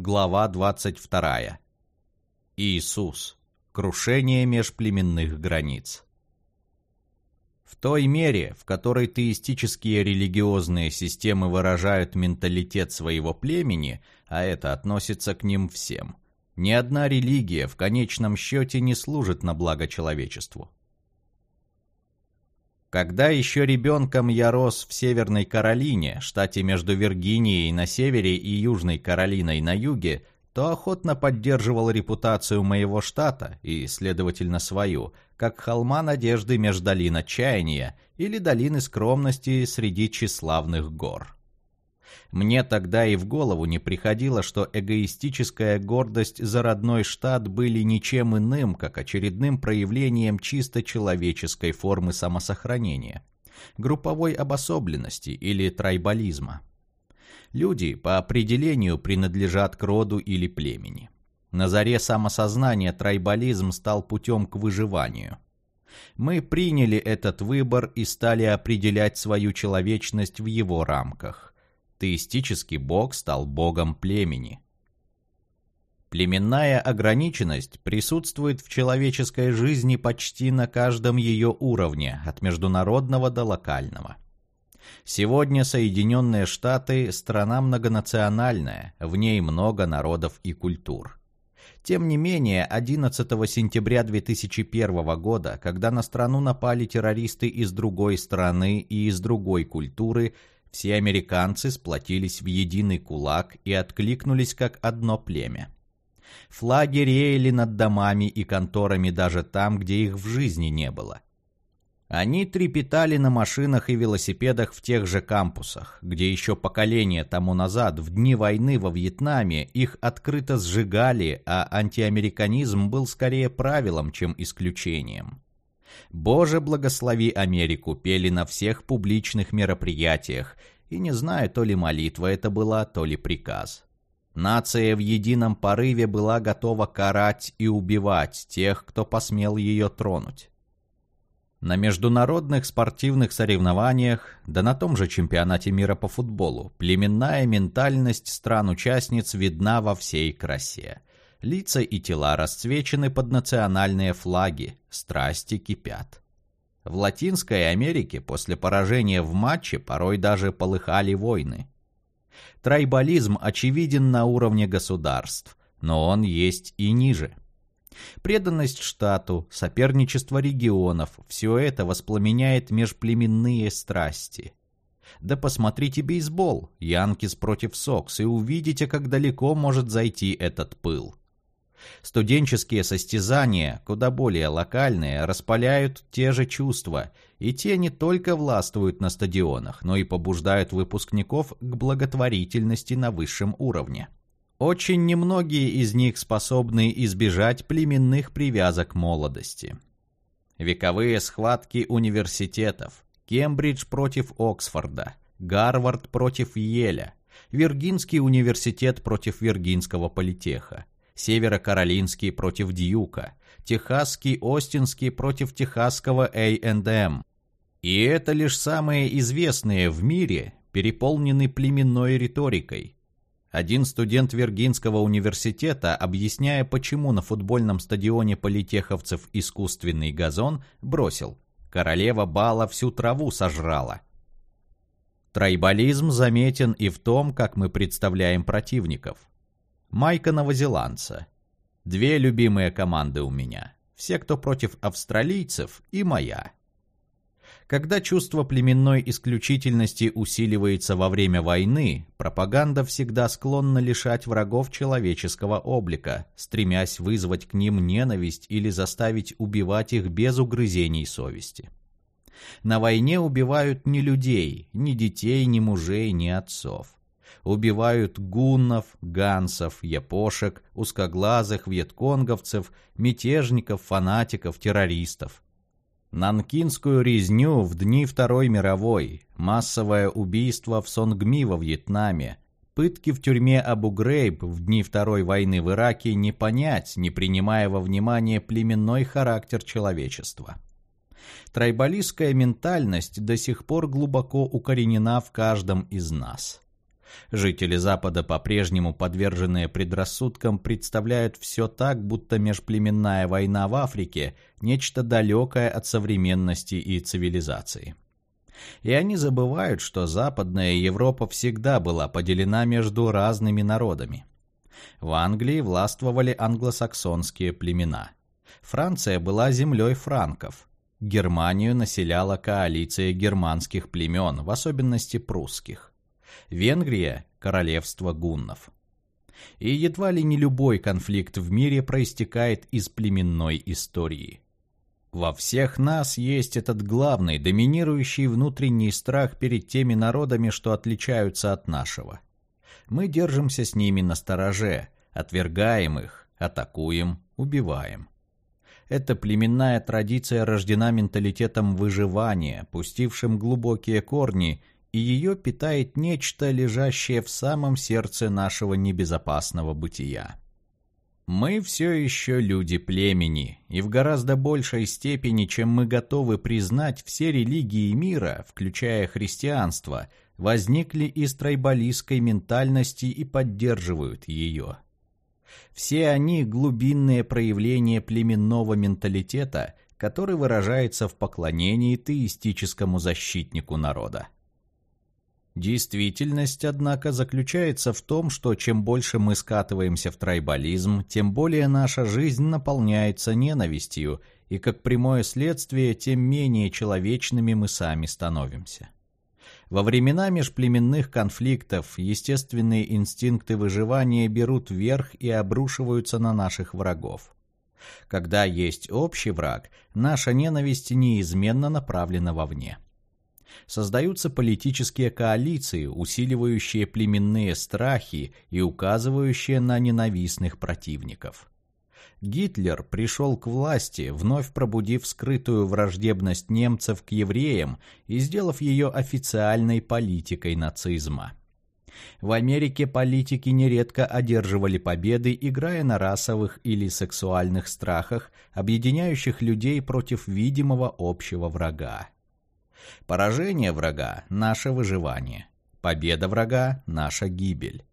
глава 22. Иисус. Крушение межплеменных границ. В той мере, в которой теистические религиозные системы выражают менталитет своего племени, а это относится к ним всем, ни одна религия в конечном счете не служит на благо человечеству. Когда еще ребенком я рос в Северной Каролине, штате между Виргинией на севере и Южной Каролиной на юге, то охотно поддерживал репутацию моего штата и, следовательно, свою, как холма надежды между долин отчаяния или долины скромности среди тщеславных гор. Мне тогда и в голову не приходило, что эгоистическая гордость за родной штат были ничем иным, как очередным проявлением чисто человеческой формы самосохранения, групповой обособленности или трайбализма. Люди по определению принадлежат к роду или племени. На заре самосознания трайбализм стал путем к выживанию. Мы приняли этот выбор и стали определять свою человечность в его рамках теистический бог стал богом племени. Племенная ограниченность присутствует в человеческой жизни почти на каждом ее уровне, от международного до локального. Сегодня Соединенные Штаты – страна многонациональная, в ней много народов и культур. Тем не менее, 11 сентября 2001 года, когда на страну напали террористы из другой страны и из другой культуры, все американцы сплотились в единый кулак и откликнулись как одно племя. Флаги реяли над домами и конторами даже там, где их в жизни не было. Они трепетали на машинах и велосипедах в тех же кампусах, где еще поколение тому назад, в дни войны во Вьетнаме, их открыто сжигали, а антиамериканизм был скорее правилом, чем исключением. «Боже, благослови Америку» пели на всех публичных мероприятиях, и не знаю, то ли молитва это была, то ли приказ. Нация в едином порыве была готова карать и убивать тех, кто посмел ее тронуть. На международных спортивных соревнованиях, да на том же чемпионате мира по футболу, племенная ментальность стран-участниц видна во всей красе. Лица и тела расцвечены под национальные флаги, страсти кипят. В Латинской Америке после поражения в матче порой даже полыхали войны. Трайбализм очевиден на уровне государств, но он есть и ниже. Преданность штату, соперничество регионов – все это воспламеняет межплеменные страсти. Да посмотрите бейсбол, Янкис против Сокс, и увидите, как далеко может зайти этот пыл. Студенческие состязания, куда более локальные, распаляют те же чувства, и те не только властвуют на стадионах, но и побуждают выпускников к благотворительности на высшем уровне. Очень немногие из них способны избежать племенных привязок молодости. Вековые схватки университетов, Кембридж против Оксфорда, Гарвард против Йеля, Виргинский университет против Виргинского политеха, Северо-Каролинский против Дьюка, Техасский Остинский против Техасского A&M. И это лишь самые известные в мире, переполнены племенной риторикой. Один студент Виргинского университета, объясняя, почему на футбольном стадионе политеховцев искусственный газон, бросил «Королева Бала всю траву сожрала». Трайбализм заметен и в том, как мы представляем противников. Майка новозеландца. Две любимые команды у меня. Все, кто против австралийцев, и моя. Когда чувство племенной исключительности усиливается во время войны, пропаганда всегда склонна лишать врагов человеческого облика, стремясь вызвать к ним ненависть или заставить убивать их без угрызений совести. На войне убивают не людей, ни детей, ни мужей, ни отцов убивают гуннов, гансов, япошек, узкоглазых, вьетконговцев, мятежников, фанатиков, террористов. Нанкинскую резню в дни Второй мировой, массовое убийство в Сонгми во Вьетнаме, пытки в тюрьме Абу-Грейб в дни Второй войны в Ираке не понять, не принимая во внимание племенной характер человечества. Трайбалистская ментальность до сих пор глубоко укоренена в каждом из нас. Жители Запада, по-прежнему подверженные предрассудкам, представляют все так, будто межплеменная война в Африке – нечто далекое от современности и цивилизации. И они забывают, что Западная Европа всегда была поделена между разными народами. В Англии властвовали англосаксонские племена. Франция была землей франков. Германию населяла коалиция германских племен, в особенности прусских. Венгрия – королевство гуннов. И едва ли не любой конфликт в мире проистекает из племенной истории. Во всех нас есть этот главный, доминирующий внутренний страх перед теми народами, что отличаются от нашего. Мы держимся с ними на стороже, отвергаем их, атакуем, убиваем. Эта племенная традиция рождена менталитетом выживания, пустившим глубокие корни и ее питает нечто, лежащее в самом сердце нашего небезопасного бытия. Мы все еще люди племени, и в гораздо большей степени, чем мы готовы признать, все религии мира, включая христианство, возникли из трайбалистской ментальности и поддерживают ее. Все они – глубинные проявления племенного менталитета, который выражается в поклонении теистическому защитнику народа. Действительность, однако, заключается в том, что чем больше мы скатываемся в трайбализм, тем более наша жизнь наполняется ненавистью, и как прямое следствие, тем менее человечными мы сами становимся. Во времена межплеменных конфликтов естественные инстинкты выживания берут верх и обрушиваются на наших врагов. Когда есть общий враг, наша ненависть неизменно направлена вовне создаются политические коалиции, усиливающие племенные страхи и указывающие на ненавистных противников. Гитлер пришел к власти, вновь пробудив скрытую враждебность немцев к евреям и сделав ее официальной политикой нацизма. В Америке политики нередко одерживали победы, играя на расовых или сексуальных страхах, объединяющих людей против видимого общего врага. Поражение врага – наше выживание. Победа врага – наша гибель.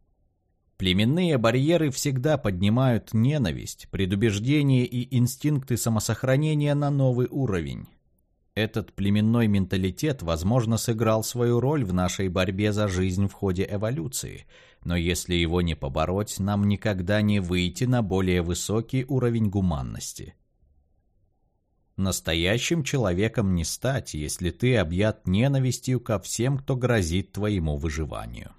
Племенные барьеры всегда поднимают ненависть, предубеждение и инстинкты самосохранения на новый уровень. Этот племенной менталитет, возможно, сыграл свою роль в нашей борьбе за жизнь в ходе эволюции, но если его не побороть, нам никогда не выйти на более высокий уровень гуманности. Настоящим человеком не стать, если ты объят ненавистью ко всем, кто грозит твоему выживанию.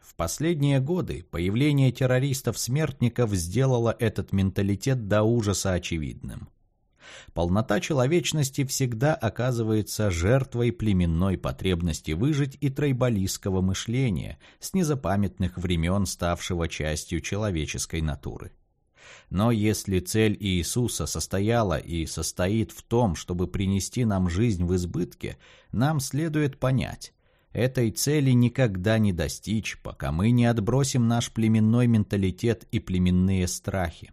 В последние годы появление террористов-смертников сделало этот менталитет до ужаса очевидным. Полнота человечности всегда оказывается жертвой племенной потребности выжить и тройболистского мышления, с незапамятных времен ставшего частью человеческой натуры. Но если цель Иисуса состояла и состоит в том, чтобы принести нам жизнь в избытке, нам следует понять, этой цели никогда не достичь, пока мы не отбросим наш племенной менталитет и племенные страхи.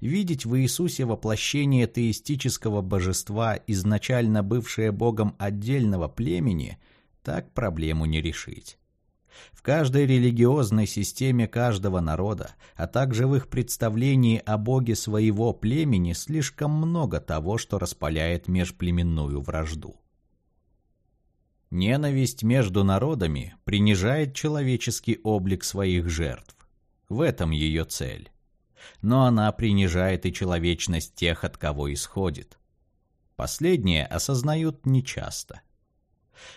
Видеть в Иисусе воплощение теистического божества, изначально бывшее богом отдельного племени, так проблему не решить. В каждой религиозной системе каждого народа, а также в их представлении о боге своего племени слишком много того, что распаляет межплеменную вражду. Ненависть между народами принижает человеческий облик своих жертв. В этом ее цель. Но она принижает и человечность тех, от кого исходит. Последние осознают нечасто –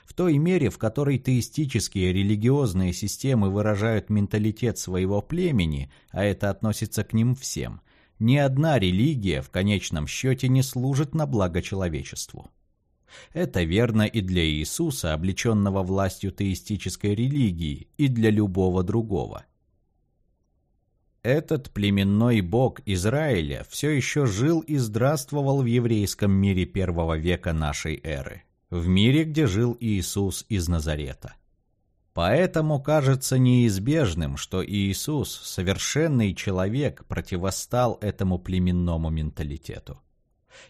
в той мере, в которой теистические религиозные системы выражают менталитет своего племени, а это относится к ним всем, ни одна религия в конечном счете не служит на благо человечеству. Это верно и для Иисуса, облеченного властью теистической религии, и для любого другого. Этот племенной бог Израиля все еще жил и здравствовал в еврейском мире первого века нашей эры в мире, где жил Иисус из Назарета. Поэтому кажется неизбежным, что Иисус, совершенный человек, противостал этому племенному менталитету.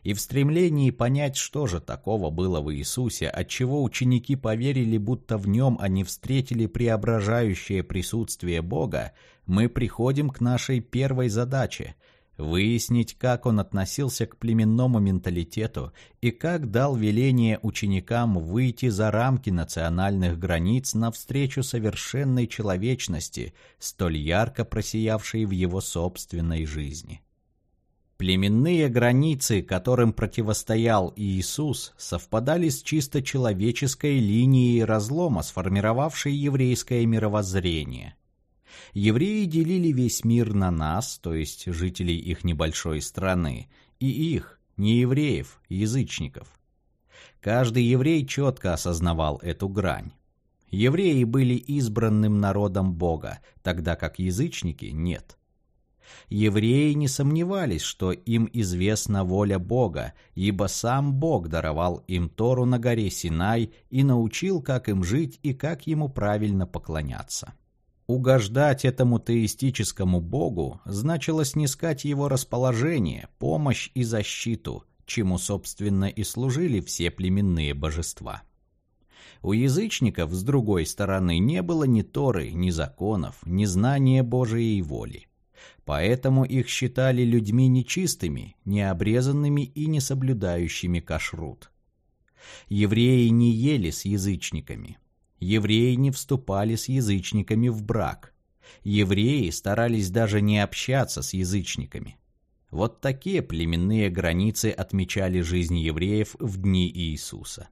И в стремлении понять, что же такого было в Иисусе, отчего ученики поверили, будто в нем они встретили преображающее присутствие Бога, мы приходим к нашей первой задаче – выяснить, как он относился к племенному менталитету и как дал веление ученикам выйти за рамки национальных границ навстречу совершенной человечности, столь ярко просиявшей в его собственной жизни. Племенные границы, которым противостоял Иисус, совпадали с чисто человеческой линией разлома, сформировавшей еврейское мировоззрение. Евреи делили весь мир на нас, то есть жителей их небольшой страны, и их, неевреев, язычников. Каждый еврей четко осознавал эту грань. Евреи были избранным народом Бога, тогда как язычники – нет – Евреи не сомневались, что им известна воля Бога, ибо сам Бог даровал им Тору на горе Синай и научил, как им жить и как ему правильно поклоняться. Угождать этому теистическому Богу значило снискать его расположение, помощь и защиту, чему, собственно, и служили все племенные божества. У язычников, с другой стороны, не было ни Торы, ни законов, ни знания Божией воли. Поэтому их считали людьми нечистыми, необрезанными и не соблюдающими кашрут. Евреи не ели с язычниками. Евреи не вступали с язычниками в брак. Евреи старались даже не общаться с язычниками. Вот такие племенные границы отмечали жизнь евреев в дни Иисуса.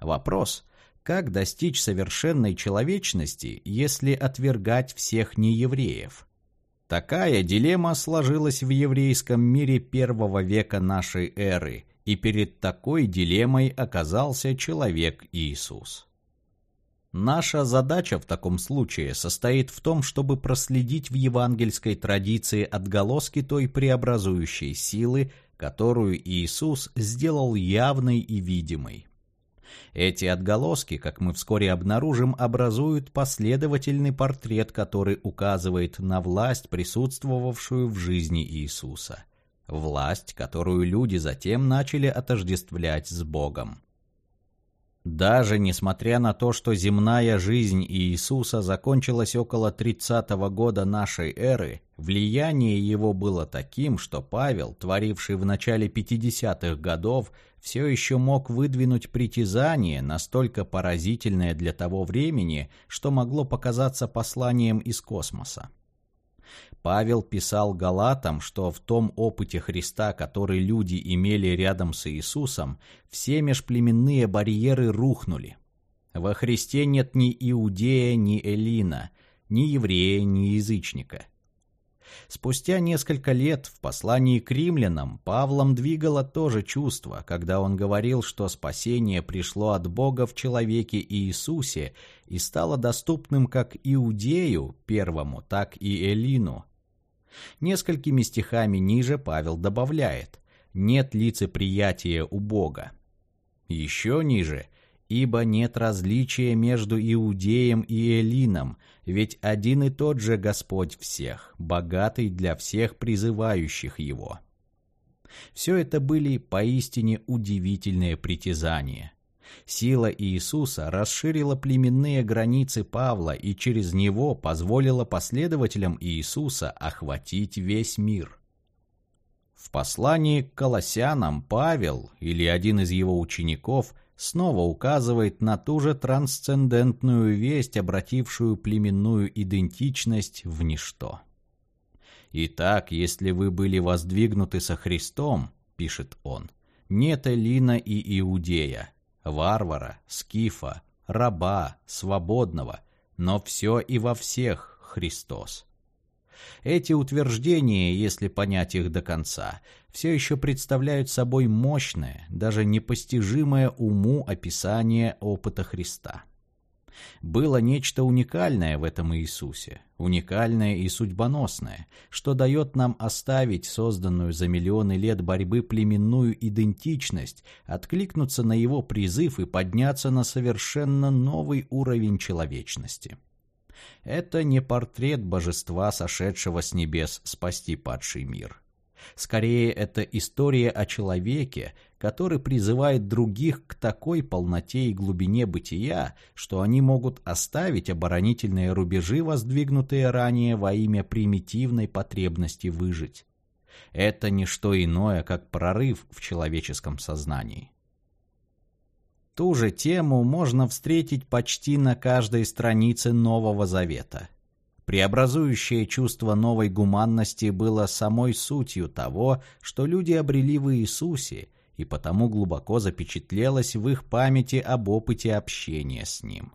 Вопрос, как достичь совершенной человечности, если отвергать всех неевреев? Такая дилемма сложилась в еврейском мире первого века нашей эры, и перед такой дилеммой оказался человек Иисус. Наша задача в таком случае состоит в том, чтобы проследить в евангельской традиции отголоски той преобразующей силы, которую Иисус сделал явной и видимой. Эти отголоски, как мы вскоре обнаружим, образуют последовательный портрет, который указывает на власть, присутствовавшую в жизни Иисуса. Власть, которую люди затем начали отождествлять с Богом. Даже несмотря на то, что земная жизнь Иисуса закончилась около 30 -го года нашей эры, влияние его было таким, что Павел, творивший в начале 50-х годов, все еще мог выдвинуть притязание, настолько поразительное для того времени, что могло показаться посланием из космоса. Павел писал Галатам, что в том опыте Христа, который люди имели рядом с Иисусом, все межплеменные барьеры рухнули. Во Христе нет ни иудея, ни эллина, ни еврея, ни язычника – Спустя несколько лет в послании к римлянам Павлом двигало то же чувство, когда он говорил, что спасение пришло от Бога в человеке Иисусе и стало доступным как иудею первому, так и элину. Несколькими стихами ниже Павел добавляет «нет лицеприятия у Бога». Еще ниже ибо нет различия между иудеем и элином, ведь один и тот же Господь всех, богатый для всех призывающих Его. Все это были поистине удивительные притязания. Сила Иисуса расширила племенные границы Павла и через него позволила последователям Иисуса охватить весь мир. В послании к Колоссянам Павел или один из его учеников снова указывает на ту же трансцендентную весть, обратившую племенную идентичность в ничто. «Итак, если вы были воздвигнуты со Христом, — пишет он, — нет Элина и Иудея, варвара, скифа, раба, свободного, но все и во всех Христос. Эти утверждения, если понять их до конца, все еще представляют собой мощное, даже непостижимое уму описание опыта Христа. Было нечто уникальное в этом Иисусе, уникальное и судьбоносное, что дает нам оставить созданную за миллионы лет борьбы племенную идентичность, откликнуться на его призыв и подняться на совершенно новый уровень человечности. Это не портрет божества, сошедшего с небес спасти падший мир. Скорее, это история о человеке, который призывает других к такой полноте и глубине бытия, что они могут оставить оборонительные рубежи, воздвигнутые ранее во имя примитивной потребности выжить. Это не что иное, как прорыв в человеческом сознании. Ту же тему можно встретить почти на каждой странице Нового Завета. Преобразующее чувство новой гуманности было самой сутью того, что люди обрели в Иисусе, и потому глубоко запечатлелось в их памяти об опыте общения с Ним.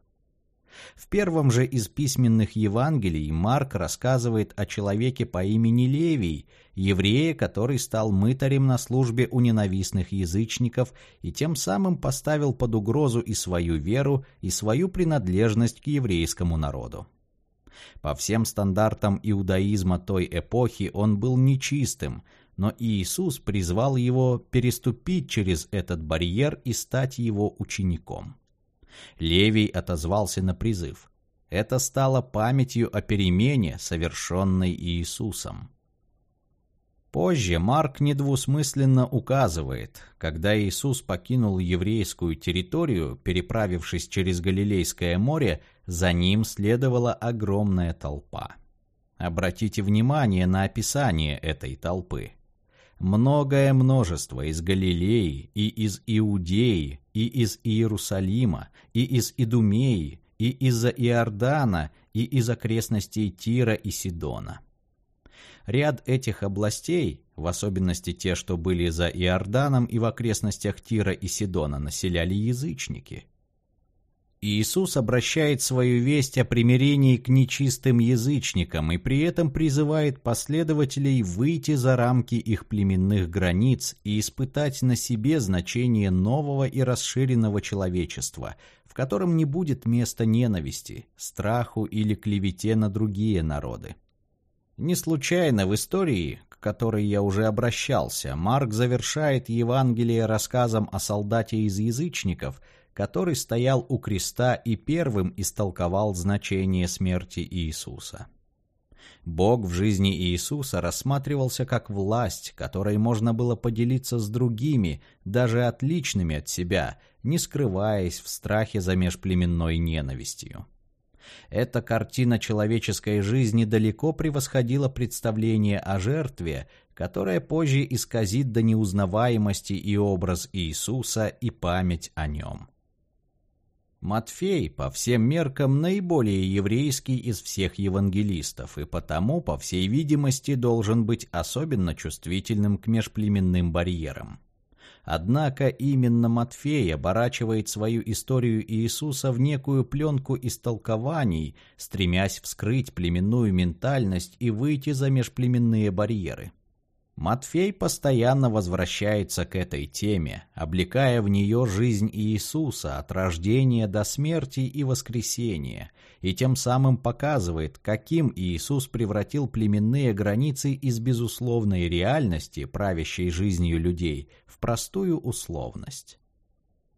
В первом же из письменных Евангелий Марк рассказывает о человеке по имени Левий, еврея, который стал мытарем на службе у ненавистных язычников и тем самым поставил под угрозу и свою веру, и свою принадлежность к еврейскому народу. По всем стандартам иудаизма той эпохи он был нечистым, но Иисус призвал его переступить через этот барьер и стать его учеником. Левий отозвался на призыв. Это стало памятью о перемене, совершенной Иисусом. Позже Марк недвусмысленно указывает, когда Иисус покинул еврейскую территорию, переправившись через Галилейское море, за ним следовала огромная толпа. Обратите внимание на описание этой толпы. Многое множество из Галилеи и из Иудеи и из Иерусалима и из Идумеи и из-за Иордана и из окрестностей Тира и Сидона. Ряд этих областей, в особенности те, что были за Иорданом и в окрестностях Тира и Сидона, населяли язычники – Иисус обращает свою весть о примирении к нечистым язычникам и при этом призывает последователей выйти за рамки их племенных границ и испытать на себе значение нового и расширенного человечества, в котором не будет места ненависти, страху или клевете на другие народы. Не случайно в истории, к которой я уже обращался, Марк завершает Евангелие рассказом о солдате из язычников – который стоял у креста и первым истолковал значение смерти Иисуса. Бог в жизни Иисуса рассматривался как власть, которой можно было поделиться с другими, даже отличными от себя, не скрываясь в страхе за межплеменной ненавистью. Эта картина человеческой жизни далеко превосходила представление о жертве, которое позже исказит до неузнаваемости и образ Иисуса и память о нем. Матфей по всем меркам наиболее еврейский из всех евангелистов и потому, по всей видимости, должен быть особенно чувствительным к межплеменным барьерам. Однако именно Матфей оборачивает свою историю Иисуса в некую пленку истолкований, стремясь вскрыть племенную ментальность и выйти за межплеменные барьеры. Матфей постоянно возвращается к этой теме, облекая в нее жизнь Иисуса от рождения до смерти и воскресения, и тем самым показывает, каким Иисус превратил племенные границы из безусловной реальности, правящей жизнью людей, в простую условность.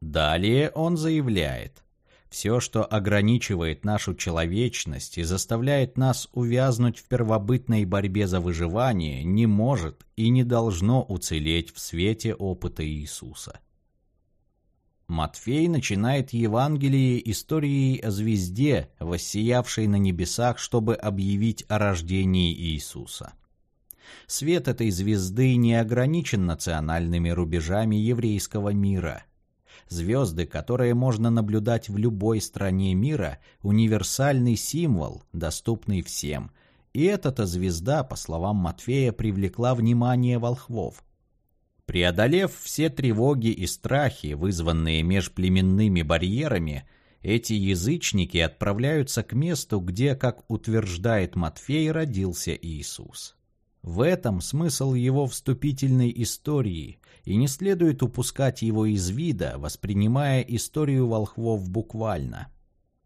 Далее он заявляет – все, что ограничивает нашу человечность и заставляет нас увязнуть в первобытной борьбе за выживание, не может и не должно уцелеть в свете опыта Иисуса. Матфей начинает Евангелие историей о звезде, воссиявшей на небесах, чтобы объявить о рождении Иисуса. Свет этой звезды не ограничен национальными рубежами еврейского мира – Звезды, которые можно наблюдать в любой стране мира, универсальный символ, доступный всем. И эта-то звезда, по словам Матфея, привлекла внимание волхвов. Преодолев все тревоги и страхи, вызванные межплеменными барьерами, эти язычники отправляются к месту, где, как утверждает Матфей, родился Иисус. В этом смысл его вступительной истории, и не следует упускать его из вида, воспринимая историю волхвов буквально.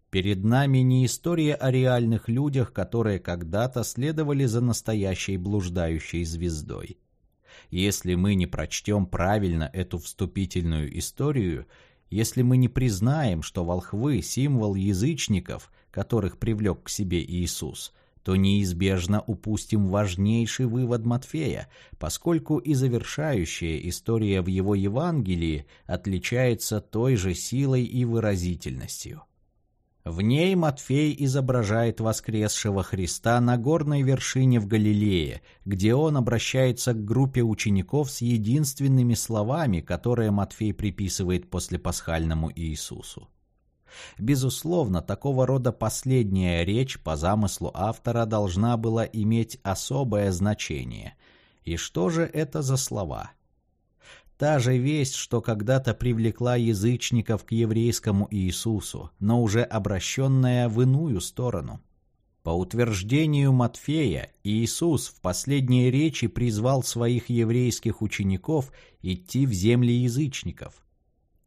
Перед нами не история о реальных людях, которые когда-то следовали за настоящей блуждающей звездой. Если мы не прочтем правильно эту вступительную историю, если мы не признаем, что волхвы – символ язычников, которых привлек к себе Иисус – то неизбежно упустим важнейший вывод Матфея, поскольку и завершающая история в его Евангелии отличается той же силой и выразительностью. В ней Матфей изображает воскресшего Христа на горной вершине в Галилее, где он обращается к группе учеников с единственными словами, которые Матфей приписывает после пасхальному Иисусу. Безусловно, такого рода последняя речь по замыслу автора должна была иметь особое значение. И что же это за слова? Та же весть, что когда-то привлекла язычников к еврейскому Иисусу, но уже обращенная в иную сторону. По утверждению Матфея, Иисус в последней речи призвал своих еврейских учеников идти в земли язычников.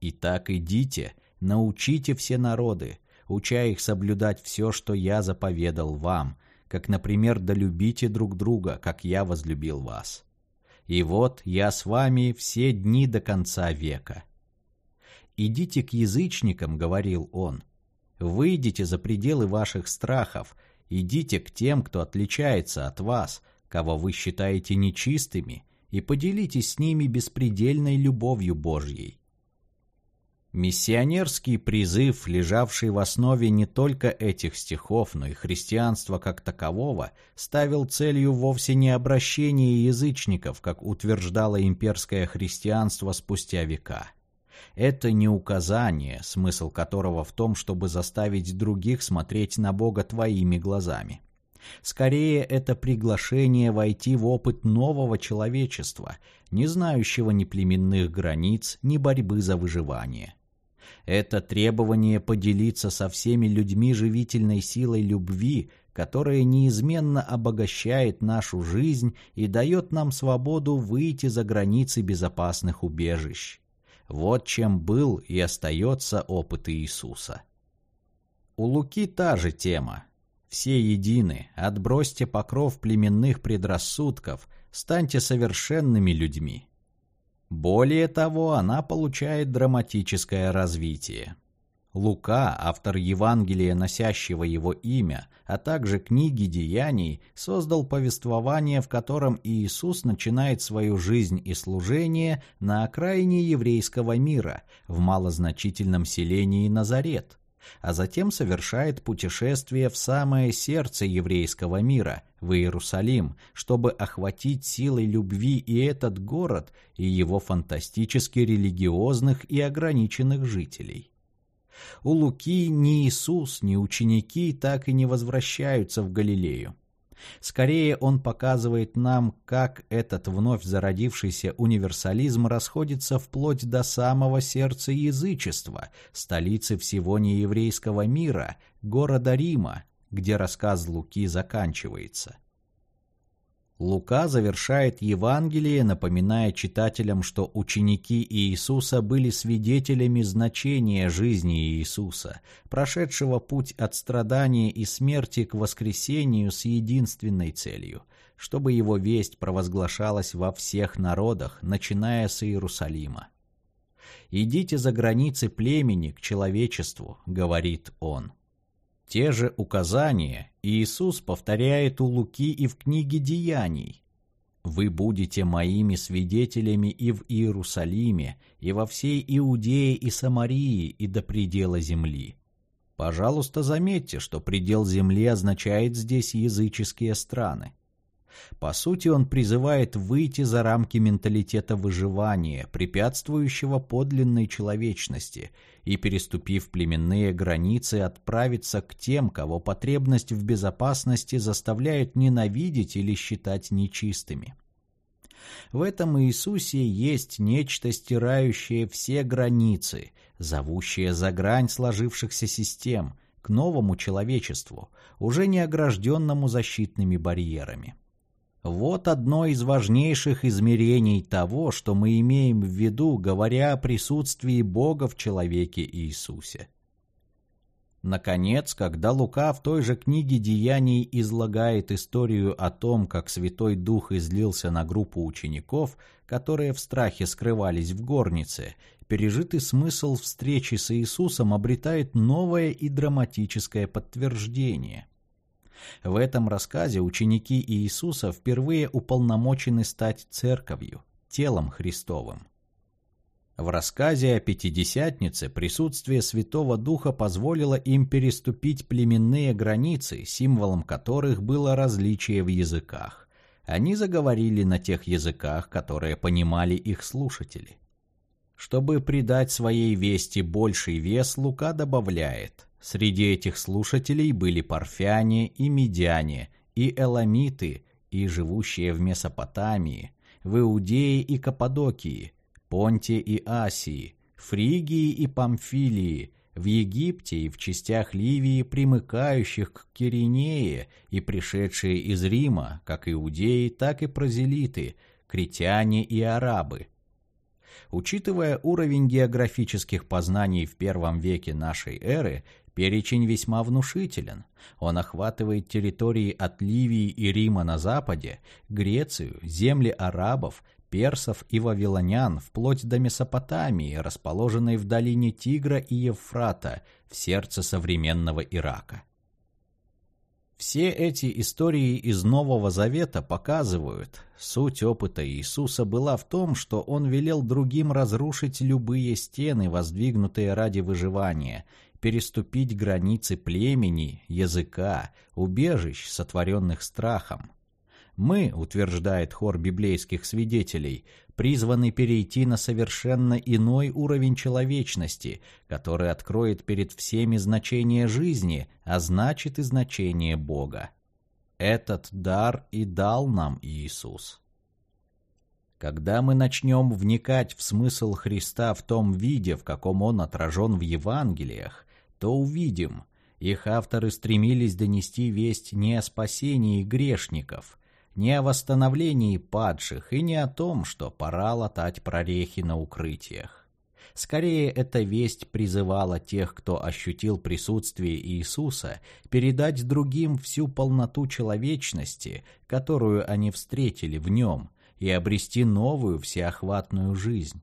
«Итак, идите, научите все народы, уча их соблюдать все, что я заповедал вам, как, например, долюбите друг друга, как я возлюбил вас. И вот я с вами все дни до конца века. «Идите к язычникам», — говорил он, — «выйдите за пределы ваших страхов, идите к тем, кто отличается от вас, кого вы считаете нечистыми, и поделитесь с ними беспредельной любовью Божьей. Миссионерский призыв, лежавший в основе не только этих стихов, но и христианства как такового, ставил целью вовсе не обращение язычников, как утверждало имперское христианство спустя века. Это не указание, смысл которого в том, чтобы заставить других смотреть на Бога твоими глазами. Скорее, это приглашение войти в опыт нового человечества, не знающего ни племенных границ, ни борьбы за выживание. Это требование поделиться со всеми людьми живительной силой любви, которая неизменно обогащает нашу жизнь и дает нам свободу выйти за границы безопасных убежищ. Вот чем был и остается опыт Иисуса. У Луки та же тема. Все едины, отбросьте покров племенных предрассудков, станьте совершенными людьми. Более того, она получает драматическое развитие. Лука, автор Евангелия, носящего его имя, а также книги деяний, создал повествование, в котором Иисус начинает свою жизнь и служение на окраине еврейского мира, в малозначительном селении Назарет а затем совершает путешествие в самое сердце еврейского мира, в Иерусалим, чтобы охватить силой любви и этот город, и его фантастически религиозных и ограниченных жителей. У Луки ни Иисус, ни ученики так и не возвращаются в Галилею. Скорее он показывает нам, как этот вновь зародившийся универсализм расходится вплоть до самого сердца язычества, столицы всего нееврейского мира, города Рима, где рассказ Луки заканчивается. Лука завершает Евангелие, напоминая читателям, что ученики Иисуса были свидетелями значения жизни Иисуса, прошедшего путь от страдания и смерти к воскресению с единственной целью – чтобы его весть провозглашалась во всех народах, начиная с Иерусалима. «Идите за границы племени к человечеству», — говорит он. Те же указания Иисус повторяет у Луки и в книге Деяний. «Вы будете моими свидетелями и в Иерусалиме, и во всей Иудее и Самарии, и до предела земли». Пожалуйста, заметьте, что предел земли означает здесь языческие страны. По сути, он призывает выйти за рамки менталитета выживания, препятствующего подлинной человечности, и, переступив племенные границы, отправиться к тем, кого потребность в безопасности заставляет ненавидеть или считать нечистыми. В этом Иисусе есть нечто, стирающее все границы, зовущее за грань сложившихся систем, к новому человечеству, уже не огражденному защитными барьерами. Вот одно из важнейших измерений того, что мы имеем в виду, говоря о присутствии Бога в человеке Иисусе. Наконец, когда Лука в той же книге «Деяний» излагает историю о том, как Святой Дух излился на группу учеников, которые в страхе скрывались в горнице, пережитый смысл встречи с Иисусом обретает новое и драматическое подтверждение – В этом рассказе ученики Иисуса впервые уполномочены стать церковью, телом Христовым. В рассказе о Пятидесятнице присутствие Святого Духа позволило им переступить племенные границы, символом которых было различие в языках. Они заговорили на тех языках, которые понимали их слушатели. Чтобы придать своей вести больший вес, Лука добавляет, среди этих слушателей были парфяне и медяне, и эламиты, и живущие в Месопотамии, в Иудее и Каппадокии – Понте и Асии, Фригии и Памфилии, в Египте и в частях Ливии, примыкающих к Киринее, и пришедшие из Рима, как иудеи, так и прозелиты, критяне и арабы. Учитывая уровень географических познаний в первом веке нашей эры, перечень весьма внушителен. Он охватывает территории от Ливии и Рима на западе, Грецию, земли арабов, персов и вавилонян вплоть до Месопотамии, расположенной в долине Тигра и Евфрата, в сердце современного Ирака. Все эти истории из Нового Завета показывают, суть опыта Иисуса была в том, что Он велел другим разрушить любые стены, воздвигнутые ради выживания, переступить границы племени, языка, убежищ, сотворенных страхом. Мы, утверждает хор библейских свидетелей, призваны перейти на совершенно иной уровень человечности, который откроет перед всеми значение жизни, а значит и значение Бога. Этот дар и дал нам Иисус. Когда мы начнем вникать в смысл Христа в том виде, в каком он отражен в Евангелиях, то увидим, их авторы стремились донести весть не о спасении грешников, не о восстановлении падших и не о том, что пора латать прорехи на укрытиях. Скорее, эта весть призывала тех, кто ощутил присутствие Иисуса, передать другим всю полноту человечности, которую они встретили в нем, и обрести новую всеохватную жизнь.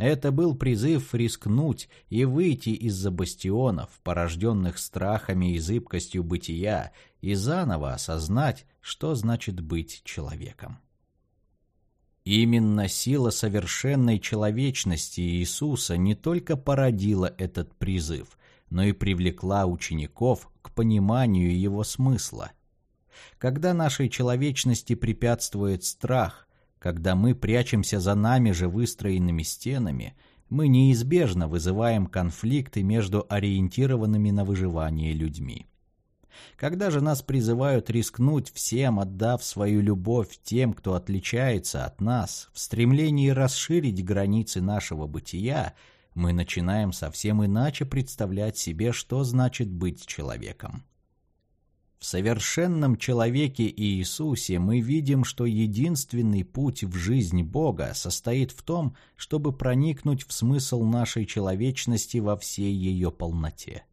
Это был призыв рискнуть и выйти из-за бастионов, порожденных страхами и зыбкостью бытия, и заново осознать, что значит быть человеком. Именно сила совершенной человечности Иисуса не только породила этот призыв, но и привлекла учеников к пониманию его смысла. Когда нашей человечности препятствует страх, когда мы прячемся за нами же выстроенными стенами, мы неизбежно вызываем конфликты между ориентированными на выживание людьми. Когда же нас призывают рискнуть всем, отдав свою любовь тем, кто отличается от нас, в стремлении расширить границы нашего бытия, мы начинаем совсем иначе представлять себе, что значит быть человеком. В совершенном человеке Иисусе мы видим, что единственный путь в жизнь Бога состоит в том, чтобы проникнуть в смысл нашей человечности во всей ее полноте.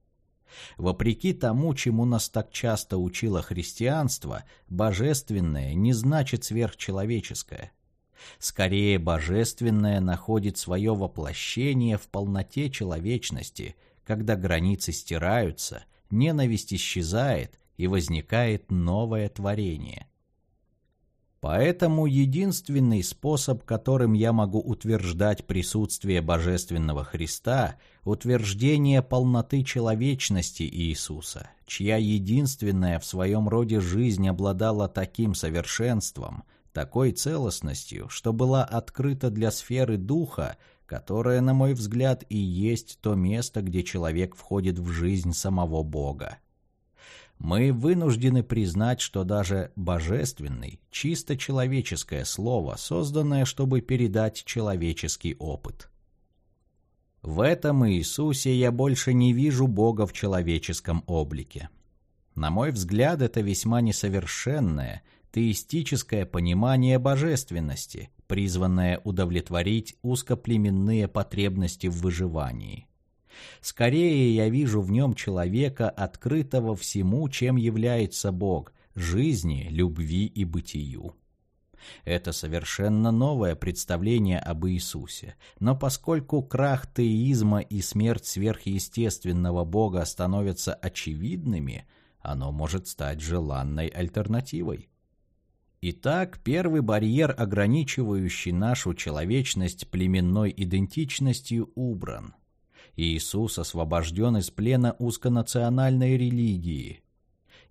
Вопреки тому, чему нас так часто учило христианство, божественное не значит сверхчеловеческое. Скорее, божественное находит свое воплощение в полноте человечности, когда границы стираются, ненависть исчезает и возникает новое творение. Поэтому единственный способ, которым я могу утверждать присутствие Божественного Христа, утверждение полноты человечности Иисуса, чья единственная в своем роде жизнь обладала таким совершенством, такой целостностью, что была открыта для сферы духа, которая, на мой взгляд, и есть то место, где человек входит в жизнь самого Бога мы вынуждены признать, что даже божественный, чисто человеческое слово, созданное, чтобы передать человеческий опыт. В этом Иисусе я больше не вижу Бога в человеческом облике. На мой взгляд, это весьма несовершенное, теистическое понимание божественности, призванное удовлетворить узкоплеменные потребности в выживании. Скорее я вижу в нем человека, открытого всему, чем является Бог, жизни, любви и бытию. Это совершенно новое представление об Иисусе. Но поскольку крах теизма и смерть сверхъестественного Бога становятся очевидными, оно может стать желанной альтернативой. Итак, первый барьер, ограничивающий нашу человечность племенной идентичностью, убран. Иисус освобожден из плена узконациональной религии.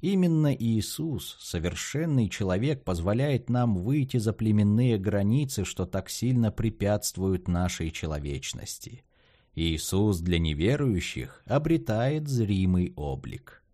Именно Иисус, совершенный человек, позволяет нам выйти за племенные границы, что так сильно препятствуют нашей человечности. Иисус для неверующих обретает зримый облик.